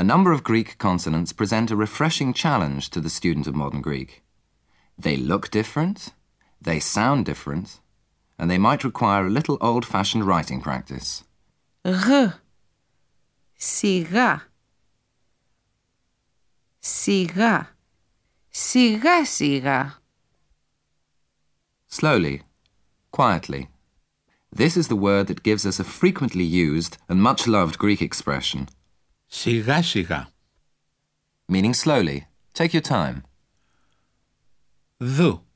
A number of Greek consonants present a refreshing challenge to the student of modern Greek. They look different, they sound different, and they might require a little old fashioned writing practice. Γ. Σιγά. Σιγά. Σιγά σιγά. Slowly, quietly. This is the word that gives us a frequently used and much loved Greek expression, Σιγά σιγά. meaning slowly. Take your time. Δου.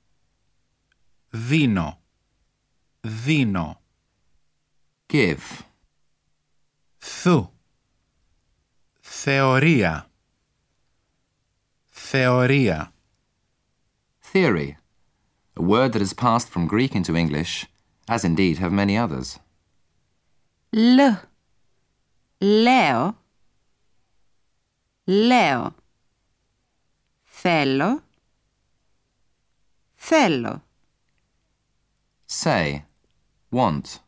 Δίνω. Δίνω. Give. Θου. Θεωρία. Θεωρία. Theory. A word that has passed from Greek into English, as indeed have many others. Λ. Λέω. Λέω. Θέλω. Θέλω. Say. Want.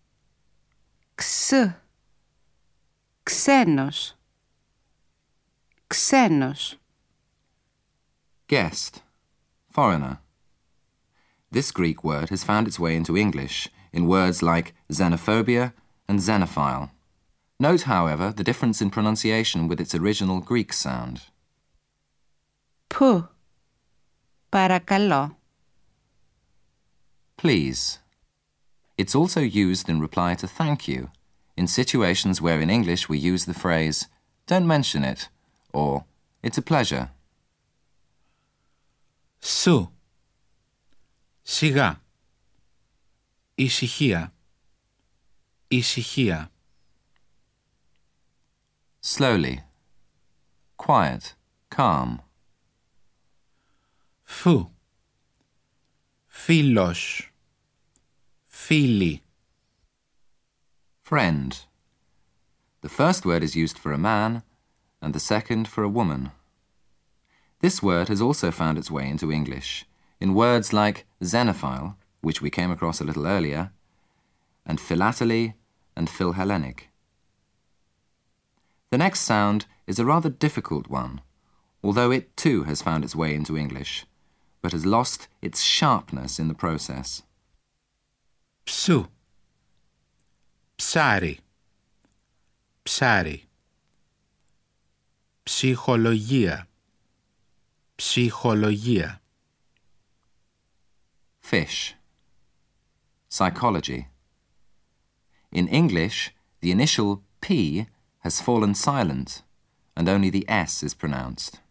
Ξ. Ξένος. Ξένος. Guest. Foreigner. This Greek word has found its way into English in words like xenophobia and xenophile. Note, however, the difference in pronunciation with its original Greek sound. Πού. Παρακαλώ. Please. It's also used in reply to thank you in situations where in English we use the phrase, don't mention it, or it's a pleasure. Σου. Σιγά. Ησυχία. Ησυχία. Slowly. Quiet. Calm. Φου. Φίλος. Φίλη. Friend. The first word is used for a man and the second for a woman. This word has also found its way into English in words like xenophile, which we came across a little earlier, and philately and philhellenic. The next sound is a rather difficult one, although it too has found its way into English, but has lost its sharpness in the process. Ψου. Ψάρι. Ψάρι. Ψυχολογία. Ψυχολογία. Fish. Psychology. In English, the initial P has fallen silent and only the S is pronounced.